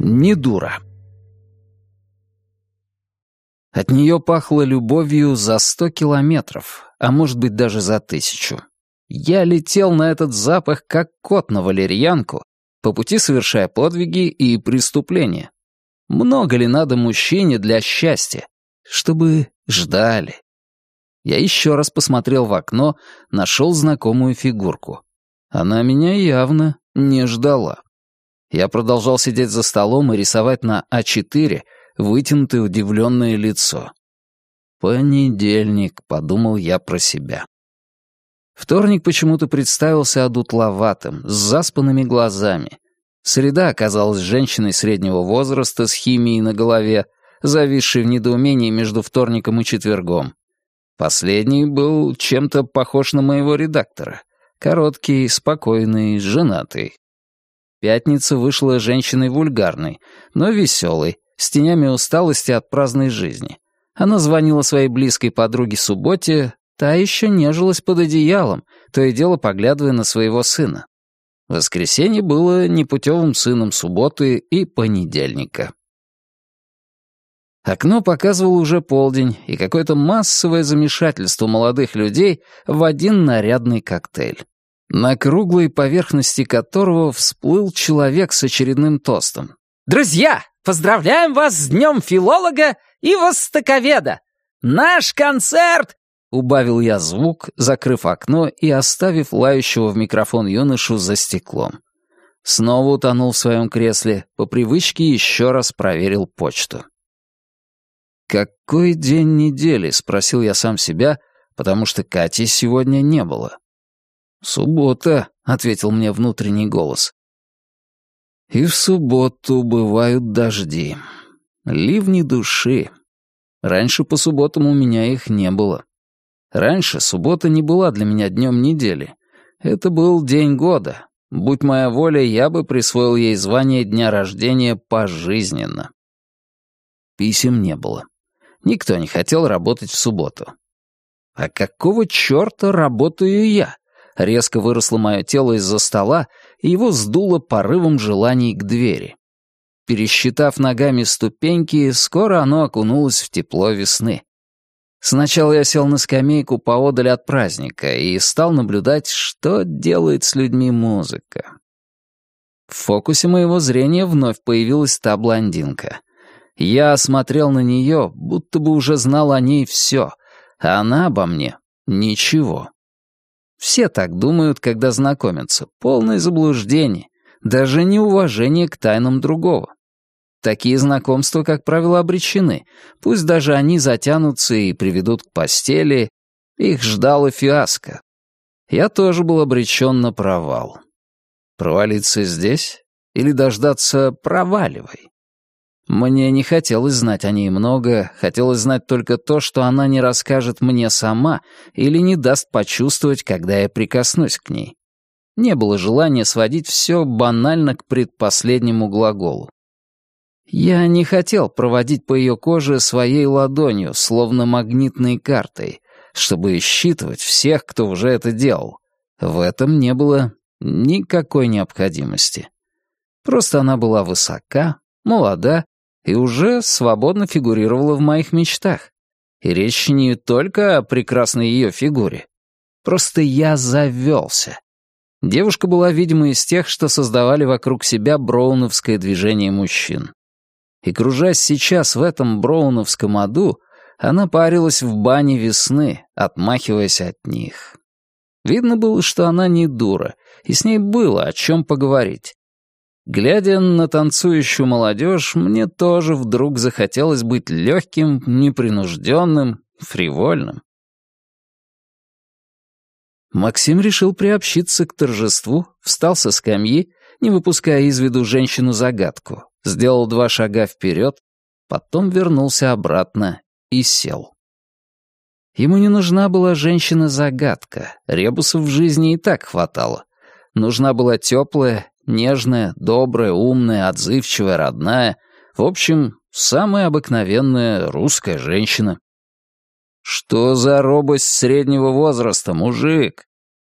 не дура. От нее пахло любовью за сто километров, а может быть даже за тысячу. Я летел на этот запах, как кот на валерьянку, по пути совершая подвиги и преступления. Много ли надо мужчине для счастья, чтобы ждали? Я еще раз посмотрел в окно, нашел знакомую фигурку. Она меня явно не ждала. Я продолжал сидеть за столом и рисовать на А4 вытянутое удивленное лицо. «Понедельник», — подумал я про себя. Вторник почему-то представился одутловатым, с заспанными глазами. Среда оказалась женщиной среднего возраста с химией на голове, зависшей в недоумении между вторником и четвергом. Последний был чем-то похож на моего редактора. Короткий, спокойный, женатый. Пятница вышла женщиной вульгарной, но веселой, с тенями усталости от праздной жизни. Она звонила своей близкой подруге Субботе, та еще нежилась под одеялом, то и дело поглядывая на своего сына. Воскресенье было непутевым сыном субботы и понедельника. Окно показывало уже полдень и какое-то массовое замешательство молодых людей в один нарядный коктейль, на круглой поверхности которого всплыл человек с очередным тостом. «Друзья, поздравляем вас с Днем филолога и востоковеда! Наш концерт Убавил я звук, закрыв окно и оставив лающего в микрофон юношу за стеклом. Снова утонул в своем кресле, по привычке еще раз проверил почту. «Какой день недели?» — спросил я сам себя, потому что Кати сегодня не было. «Суббота», — ответил мне внутренний голос. «И в субботу бывают дожди. Ливни души. Раньше по субботам у меня их не было. Раньше суббота не была для меня днем недели. Это был день года. Будь моя воля, я бы присвоил ей звание дня рождения пожизненно. Писем не было. Никто не хотел работать в субботу. А какого черта работаю я? Резко выросло мое тело из-за стола, и его сдуло порывом желаний к двери. Пересчитав ногами ступеньки, скоро оно окунулось в тепло весны. Сначала я сел на скамейку поодаль от праздника и стал наблюдать, что делает с людьми музыка. В фокусе моего зрения вновь появилась та блондинка. Я смотрел на нее, будто бы уже знал о ней все, а она обо мне — ничего. Все так думают, когда знакомятся. Полное заблуждение, даже неуважение к тайнам другого. Такие знакомства, как правило, обречены. Пусть даже они затянутся и приведут к постели, их ждало фиаско. Я тоже был обречен на провал. Провалиться здесь или дождаться «проваливай»? Мне не хотелось знать о ней много, хотелось знать только то, что она не расскажет мне сама или не даст почувствовать, когда я прикоснусь к ней. Не было желания сводить все банально к предпоследнему глаголу. Я не хотел проводить по ее коже своей ладонью, словно магнитной картой, чтобы считывать всех, кто уже это делал. В этом не было никакой необходимости. Просто она была высока, молода и уже свободно фигурировала в моих мечтах. И речь не только о прекрасной ее фигуре. Просто я завелся. Девушка была, видимо, из тех, что создавали вокруг себя броуновское движение мужчин и, кружась сейчас в этом броуновском аду, она парилась в бане весны, отмахиваясь от них. Видно было, что она не дура, и с ней было о чем поговорить. Глядя на танцующую молодежь, мне тоже вдруг захотелось быть легким, непринужденным, фривольным. Максим решил приобщиться к торжеству, встал со скамьи, не выпуская из виду женщину-загадку, сделал два шага вперед, потом вернулся обратно и сел. Ему не нужна была женщина-загадка, ребусов в жизни и так хватало. Нужна была теплая, нежная, добрая, умная, отзывчивая, родная, в общем, самая обыкновенная русская женщина. Что за робость среднего возраста, мужик?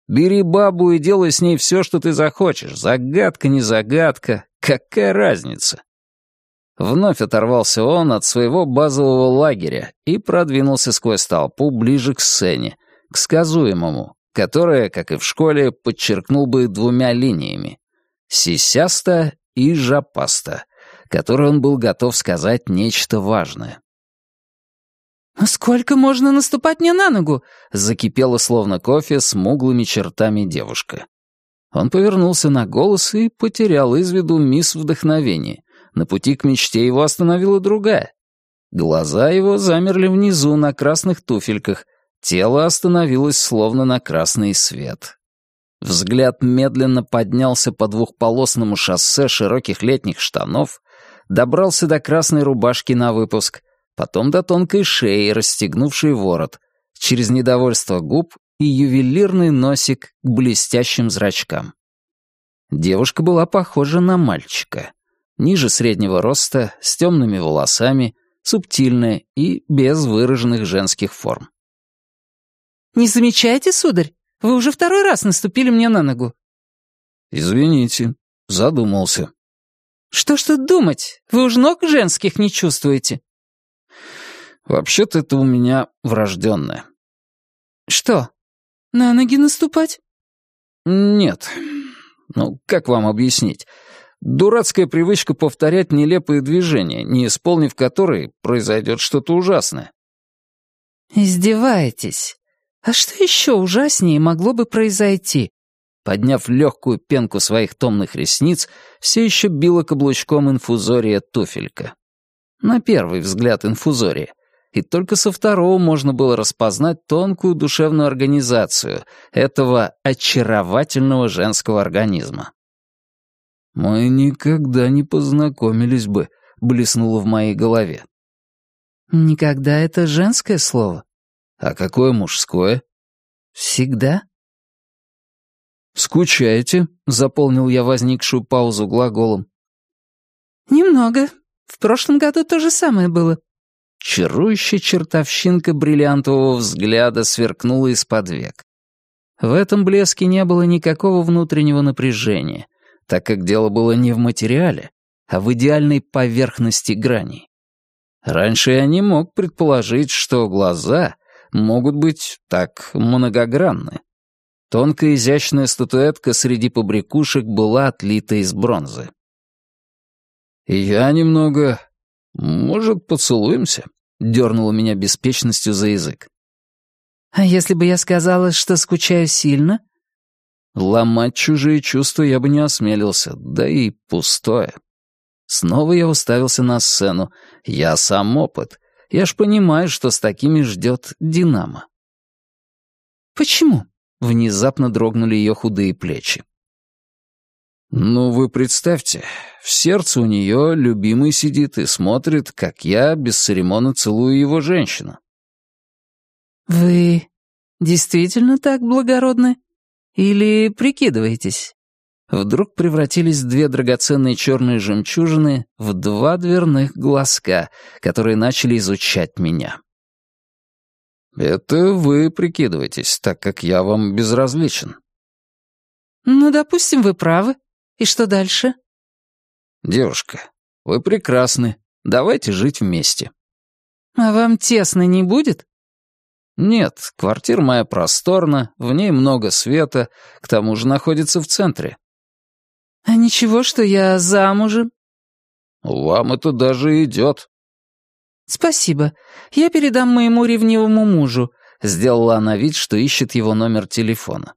Бери бабу и делай с ней все, что ты захочешь. Загадка, не загадка. Какая разница? Вновь оторвался он от своего базового лагеря и продвинулся сквозь толпу ближе к сцене, к сказуемому, которое, как и в школе, подчеркнул бы двумя линиями — сисяста и жопаста, которой он был готов сказать нечто важное. «Сколько можно наступать мне на ногу?» — закипела словно кофе с муглыми чертами девушка. Он повернулся на голос и потерял из виду мисс вдохновение. На пути к мечте его остановила другая. Глаза его замерли внизу на красных туфельках, тело остановилось словно на красный свет. Взгляд медленно поднялся по двухполосному шоссе широких летних штанов, добрался до красной рубашки на выпуск, потом до тонкой шеи, расстегнувшей ворот, через недовольство губ и ювелирный носик к блестящим зрачкам. Девушка была похожа на мальчика. Ниже среднего роста, с темными волосами, субтильная и без выраженных женских форм. «Не замечаете, сударь? Вы уже второй раз наступили мне на ногу». «Извините, задумался». «Что ж тут думать? Вы уж ног женских не чувствуете?» «Вообще-то это у меня врожденное». «Что, на ноги наступать? Нет. Ну, как вам объяснить? Дурацкая привычка повторять нелепые движения, не исполнив которые, произойдет что-то ужасное. Издеваетесь? А что еще ужаснее могло бы произойти? Подняв легкую пенку своих томных ресниц, все еще била каблучком инфузория туфелька. На первый взгляд инфузория и только со второго можно было распознать тонкую душевную организацию этого очаровательного женского организма. «Мы никогда не познакомились бы», — блеснуло в моей голове. «Никогда это женское слово?» «А какое мужское?» «Всегда». «Скучаете?» — заполнил я возникшую паузу глаголом. «Немного. В прошлом году то же самое было». Чарующая чертовщинка бриллиантового взгляда сверкнула из-под век. В этом блеске не было никакого внутреннего напряжения, так как дело было не в материале, а в идеальной поверхности граней. Раньше я не мог предположить, что глаза могут быть так многогранны. Тонкая изящная статуэтка среди побрякушек была отлита из бронзы. я немного «Может, поцелуемся?» — дернула меня беспечностью за язык. «А если бы я сказала, что скучаю сильно?» Ломать чужие чувства я бы не осмелился, да и пустое. Снова я уставился на сцену. Я сам опыт. Я ж понимаю, что с такими ждет «Динамо». «Почему?» — внезапно дрогнули ее худые плечи. «Ну, вы представьте, в сердце у нее любимый сидит и смотрит, как я бесцеремонно целую его женщину». «Вы действительно так благородны? Или прикидываетесь?» Вдруг превратились две драгоценные черные жемчужины в два дверных глазка, которые начали изучать меня. «Это вы прикидываетесь, так как я вам безразличен». «Ну, допустим, вы правы. И что дальше? Девушка, вы прекрасны. Давайте жить вместе. А вам тесно не будет? Нет, квартира моя просторна, в ней много света, к тому же находится в центре. А ничего, что я замужем? Вам это даже идет. Спасибо. Я передам моему ревнивому мужу. Сделала она вид, что ищет его номер телефона.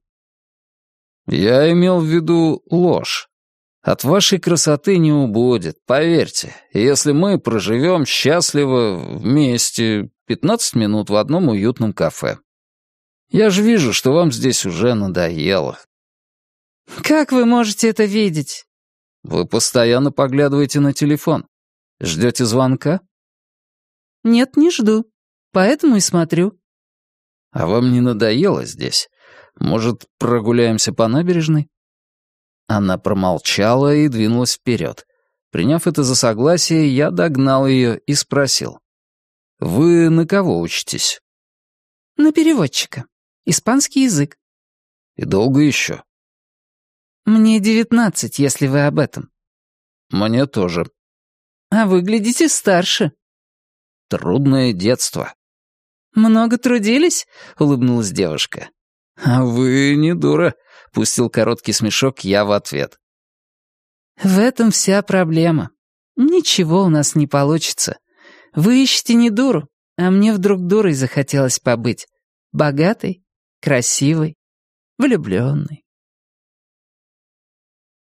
Я имел в виду ложь. От вашей красоты не убудет, поверьте. Если мы проживем счастливо вместе 15 минут в одном уютном кафе. Я же вижу, что вам здесь уже надоело. Как вы можете это видеть? Вы постоянно поглядываете на телефон. Ждете звонка? Нет, не жду. Поэтому и смотрю. А вам не надоело здесь? Может, прогуляемся по набережной? Она промолчала и двинулась вперед. Приняв это за согласие, я догнал ее и спросил. «Вы на кого учитесь?» «На переводчика. Испанский язык». «И долго еще?» «Мне девятнадцать, если вы об этом». «Мне тоже». а выглядите старше». «Трудное детство». «Много трудились?» — улыбнулась девушка. «А вы не дура», — пустил короткий смешок я в ответ. «В этом вся проблема. Ничего у нас не получится. Вы ищете не дуру, а мне вдруг дурой захотелось побыть. Богатой, красивой, влюбленной.